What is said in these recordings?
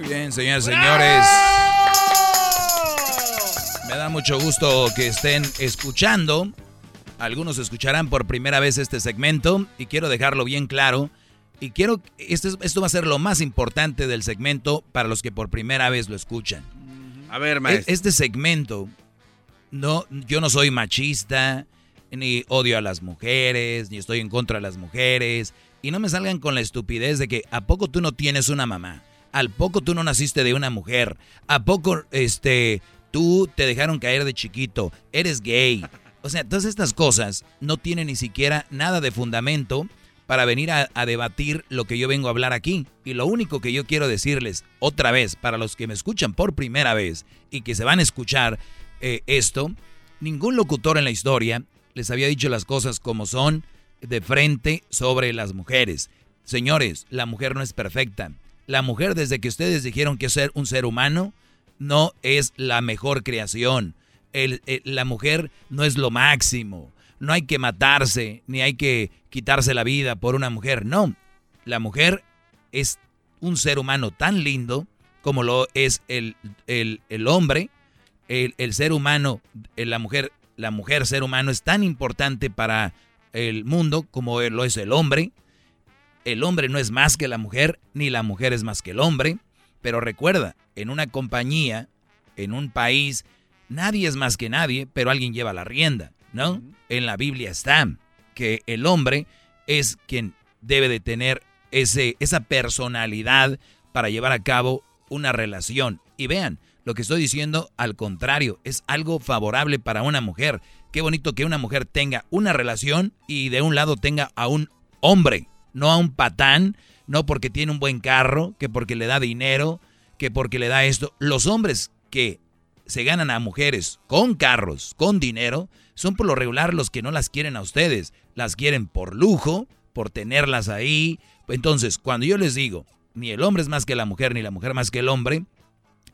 Muy bien, señores, señores. Me da mucho gusto que estén escuchando. Algunos escucharán por primera vez este segmento y quiero dejarlo bien claro. Y quiero, esto, esto va a ser lo más importante del segmento para los que por primera vez lo escuchan. A ver, e, maestro. Este segmento, no, yo no soy machista, ni odio a las mujeres, ni estoy en contra de las mujeres. Y no me salgan con la estupidez de que ¿a poco tú no tienes una mamá? ¿Al poco tú no naciste de una mujer? ¿A poco este tú te dejaron caer de chiquito? ¿Eres gay? O sea, todas estas cosas no tienen ni siquiera nada de fundamento para venir a, debatir lo que yo vengo a hablar aquí. Y lo único que yo quiero decirles otra vez, para los que me escuchan por primera vez y que se van a escuchar eh, esto, ningún locutor en la historia les había dicho las cosas como son de frente sobre las mujeres. Señores, la mujer no es perfecta. La mujer desde que ustedes dijeron que ser un ser humano no es la mejor creación. la mujer no es lo máximo. No hay que matarse, ni hay que quitarse la vida por una mujer. No, la mujer es un ser humano tan lindo como lo es el, el, hombre. El, el, ser humano, eh, la mujer, la mujer ser humano es tan importante para el mundo como lo es el hombre. El hombre no es más que la mujer, ni la mujer es más que el hombre. Pero recuerda, en una compañía, en un país, nadie es más que nadie, pero alguien lleva la rienda, ¿no? En la Biblia está que el hombre es quien debe de tener ese, esa personalidad para llevar a cabo una relación. Y vean, lo que estoy diciendo, al contrario, es algo favorable para una mujer. Qué bonito que una mujer tenga una relación y de un lado tenga a un hombre, no a un patán, no porque tiene un buen carro, que porque le da dinero, que porque le da esto. Los hombres que se ganan a mujeres con carros, con dinero, son por lo regular los que no las quieren a ustedes. Las quieren por lujo, por tenerlas ahí. Entonces, cuando yo les digo, ni el hombre es más que la mujer, ni la mujer más que el hombre,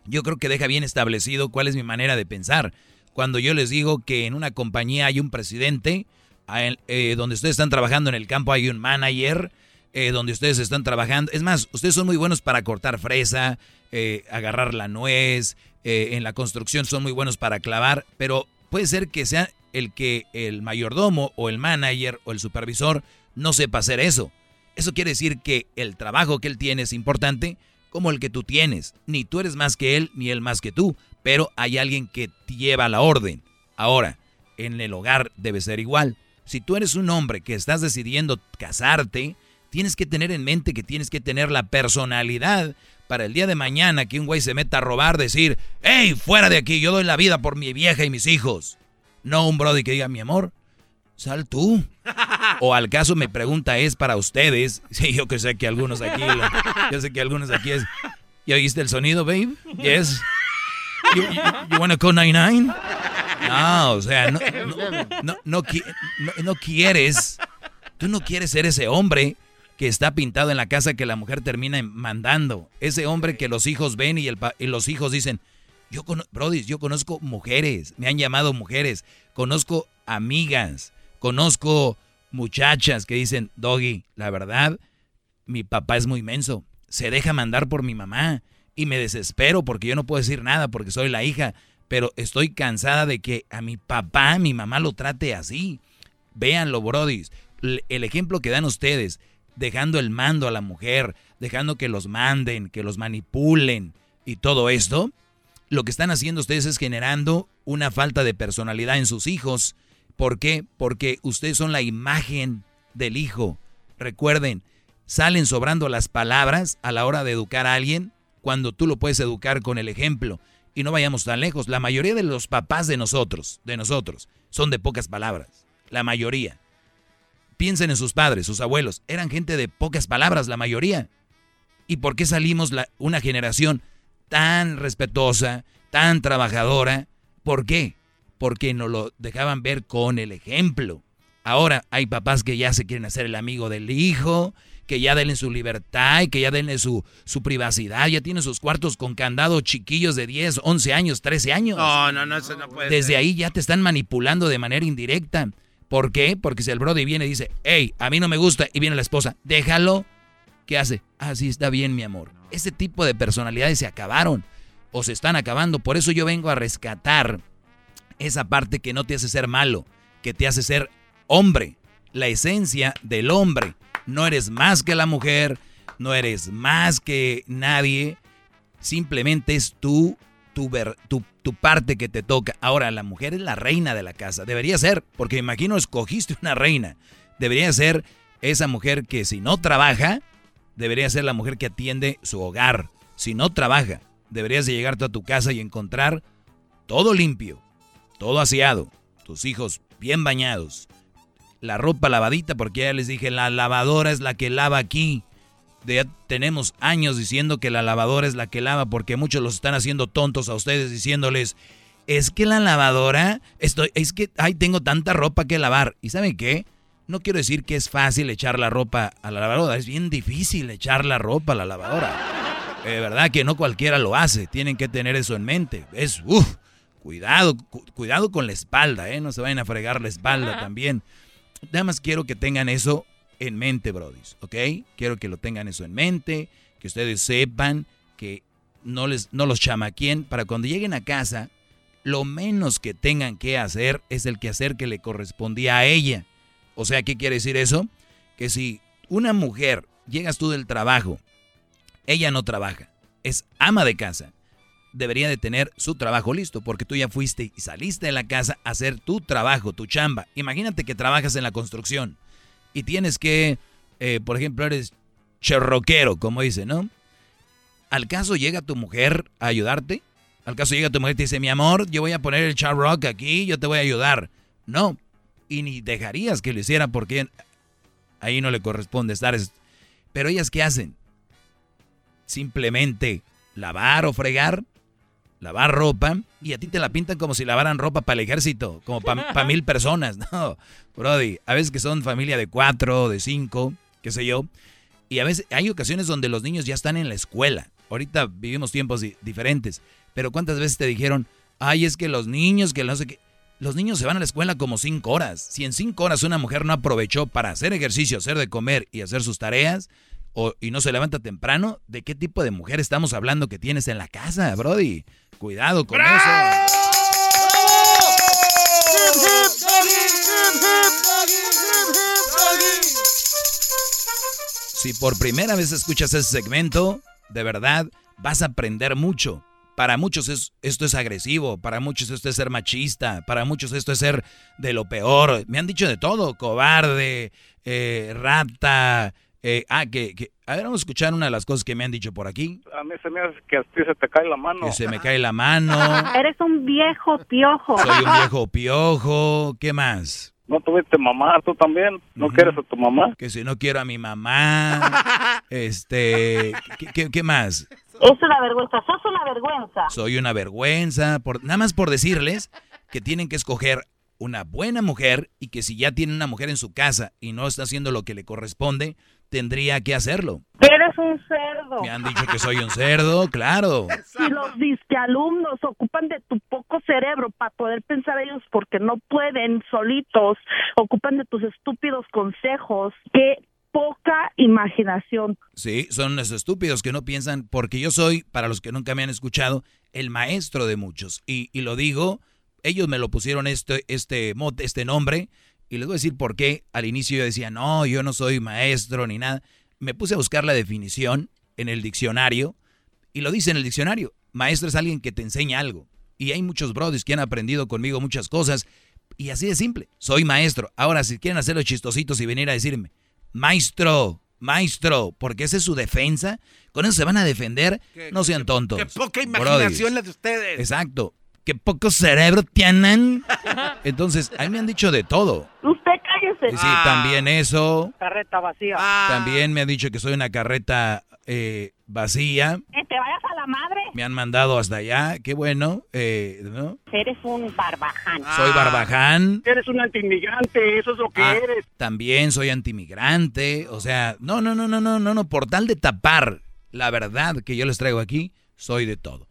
yo creo que deja bien establecido cuál es mi manera de pensar. Cuando yo les digo que en una compañía hay un presidente, eh, donde ustedes están trabajando en el campo hay un manager, eh, donde ustedes están trabajando. Es más, ustedes son muy buenos para cortar fresa, eh, agarrar la nuez, en la construcción son muy buenos para clavar, pero puede ser que sea el que el mayordomo o el manager o el supervisor no sepa hacer eso. Eso quiere decir que el trabajo que él tiene es importante como el que tú tienes. Ni tú eres más que él, ni él más que tú, pero hay alguien que lleva la orden. Ahora, en el hogar debe ser igual. Si tú eres un hombre que estás decidiendo casarte, tienes que tener en mente que tienes que tener la personalidad para el día de mañana que un güey se meta a robar, decir, hey, fuera de aquí, yo doy la vida por mi vieja y mis hijos. No un brody que diga, mi amor, sal tú. O al caso me pregunta es para ustedes. Sí, yo que sé que algunos aquí, yo sé que algunos aquí es, ¿ya oíste el sonido, babe? Yes. You, you, wanna call 99? No, o sea, no, no, no, no quieres, tú no quieres ser ese hombre que está pintado en la casa que la mujer termina mandando. Ese hombre que los hijos ven y, el, los hijos dicen, yo, Brody, yo conozco mujeres, me han llamado mujeres, conozco amigas, conozco muchachas que dicen, Doggy, la verdad, mi papá es muy menso, se deja mandar por mi mamá y me desespero porque yo no puedo decir nada porque soy la hija, pero estoy cansada de que a mi papá, mi mamá lo trate así. Véanlo, Brody, el ejemplo que dan ustedes dejando el mando a la mujer, dejando que los manden, que los manipulen y todo esto, lo que están haciendo ustedes es generando una falta de personalidad en sus hijos. ¿Por qué? Porque ustedes son la imagen del hijo. Recuerden, salen sobrando las palabras a la hora de educar a alguien cuando tú lo puedes educar con el ejemplo. Y no vayamos tan lejos. La mayoría de los papás de nosotros, de nosotros, son de pocas palabras. La mayoría. Piensen en sus padres, sus abuelos. Eran gente de pocas palabras, la mayoría. ¿Y por qué salimos una generación tan respetuosa, tan trabajadora? ¿Por qué? Porque nos lo dejaban ver con el ejemplo. Ahora hay papás que ya se quieren hacer el amigo del hijo, que ya denle su libertad y que ya denle su, su privacidad. Ya tienen sus cuartos con candado chiquillos de 10, 11 años, 13 años. No, no, no, eso no puede Desde ahí ya te están manipulando de manera indirecta. ¿Por qué? Porque si el Brody viene y dice, hey, a mí no me gusta, y viene la esposa, déjalo, ¿Qué hace? Ah, sí, está bien, mi amor. Ese tipo de personalidades se acabaron o se están acabando. Por eso yo vengo a rescatar esa parte que no te hace ser malo, que te hace ser hombre. La esencia del hombre. No eres más que la mujer, no eres más que nadie. Simplemente es tú, tu, tu, tu parte que te toca. Ahora, la mujer es la reina de la casa. Debería ser, porque imagino escogiste una reina. Debería ser esa mujer que si no trabaja, debería ser la mujer que atiende su hogar. Si no trabaja, deberías de llegar a tu casa y encontrar todo limpio, todo aseado, tus hijos bien bañados, la ropa lavadita, porque ya les dije, la lavadora es la que lava aquí. Ya tenemos años diciendo que la lavadora es la que lava, porque muchos los están haciendo tontos a ustedes diciéndoles, es que la lavadora, estoy, es que, ay, tengo tanta ropa que lavar. ¿Y saben qué? No quiero decir que es fácil echar la ropa a la lavadora, es bien difícil echar la ropa a la lavadora. De verdad que no cualquiera lo hace, tienen que tener eso en mente. Es, uff, cuidado, cuidado con la espalda, ¿eh? No se vayan a fregar la espalda también. Nada más quiero que tengan eso en mente, brodis, ¿ok? Quiero que lo tengan eso en mente, que ustedes sepan que no, les, no los chamaquen para cuando lleguen a casa, lo menos que tengan que hacer es el que hacer que le correspondía a ella. O sea, ¿qué quiere decir eso? Que si una mujer, llegas tú del trabajo, ella no trabaja, es ama de casa, debería de tener su trabajo listo, porque tú ya fuiste y saliste de la casa a hacer tu trabajo, tu chamba. Imagínate que trabajas en la construcción y tienes que, eh, por ejemplo, eres cherroquero, como dice, ¿no? ¿Al caso llega tu mujer a ayudarte? ¿Al caso llega tu mujer y te dice, mi amor, yo voy a poner el charrock aquí, yo te voy a ayudar? No, y ni dejarías que lo hiciera porque ahí no le corresponde estar. Pero ellas qué hacen? Simplemente lavar o fregar, lavar ropa y a ti te la pintan como si lavaran ropa para el ejército, como para mil personas. No, Brody, a veces que son familia de cuatro, de cinco, qué sé yo. Y a veces hay ocasiones donde los niños ya están en la escuela. Ahorita vivimos tiempos diferentes. Pero ¿cuántas veces te dijeron, ay, es que los niños, que no sé qué los niños se van a la escuela como cinco horas. Si en cinco horas una mujer no aprovechó para hacer ejercicio, hacer de comer y hacer sus tareas, o, y no se levanta temprano, ¿de qué tipo de mujer estamos hablando que tienes en la casa, Brody? Cuidado con eso. Si por primera vez escuchas ese segmento, de verdad vas a aprender mucho. Para muchos esto es agresivo, para muchos esto es ser machista, para muchos esto es ser de lo peor. Me han dicho de todo, cobarde, eh, rata. Eh, ah, que, que, a ver, vamos a escuchar una de las cosas que me han dicho por aquí. A mí se me hace que a ti se te cae la mano. Que se me cae la mano. Eres un viejo piojo. Soy un viejo piojo. ¿Qué más? ¿No tuviste mamá? ¿Tú también? ¿No quieres a tu mamá? Que si no quiero a mi mamá. este, ¿qué, qué más? Es una vergüenza, sos una vergüenza. Soy una vergüenza, por, nada más por decirles que tienen que escoger una buena mujer y que si ya tiene una mujer en su casa y no está haciendo lo que le corresponde, tendría que hacerlo. Eres un cerdo. Me han dicho que soy un cerdo, claro. Si los alumnos ocupan de tu poco cerebro para poder pensar ellos porque no pueden solitos, ocupan de tus estúpidos consejos, que poca imaginación. Sí, son unos estúpidos que no piensan, porque yo soy, para los que nunca me han escuchado, el maestro de muchos. Y, lo digo, ellos me lo pusieron este, este, este nombre, y les voy a decir por qué. Al inicio yo decía, no, yo no soy maestro ni nada. Me puse a buscar la definición en el diccionario, y lo dice en el diccionario. Maestro es alguien que te enseña algo. Y hay muchos brothers que han aprendido conmigo muchas cosas. Y así de simple, soy maestro. Ahora, si quieren hacer los chistositos y venir a decirme, Maestro, maestro, porque esa es su defensa. Con eso se van a defender. no sean tontos. Qué poca imaginación la de ustedes. Exacto. Qué poco cerebro tienen. Entonces, a mí me han dicho de todo. Usted cállese. Sí, también eso. Carreta vacía. También me han dicho que soy una carreta eh, vacía. Que te vayas a la madre. Me han mandado hasta allá, qué bueno, eh, ¿no? Eres un barbaján. Soy barbaján. Eres un antimigrante, eso es lo que ah, eres. También soy antimigrante, o sea, no, no, no, no, no, no, no, por tal de tapar la verdad que yo les traigo aquí, soy de todo.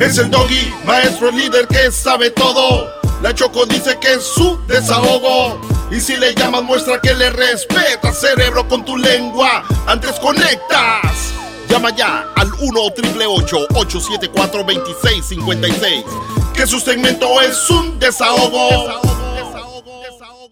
Es el doggy, maestro líder que sabe todo. La Choco dice que es su desahogo. Y si le llamas muestra que le respeta, cerebro, con tu lengua. Antes conectas. Llama ya al 1-888-874-2656. Que su segmento es un desahogo.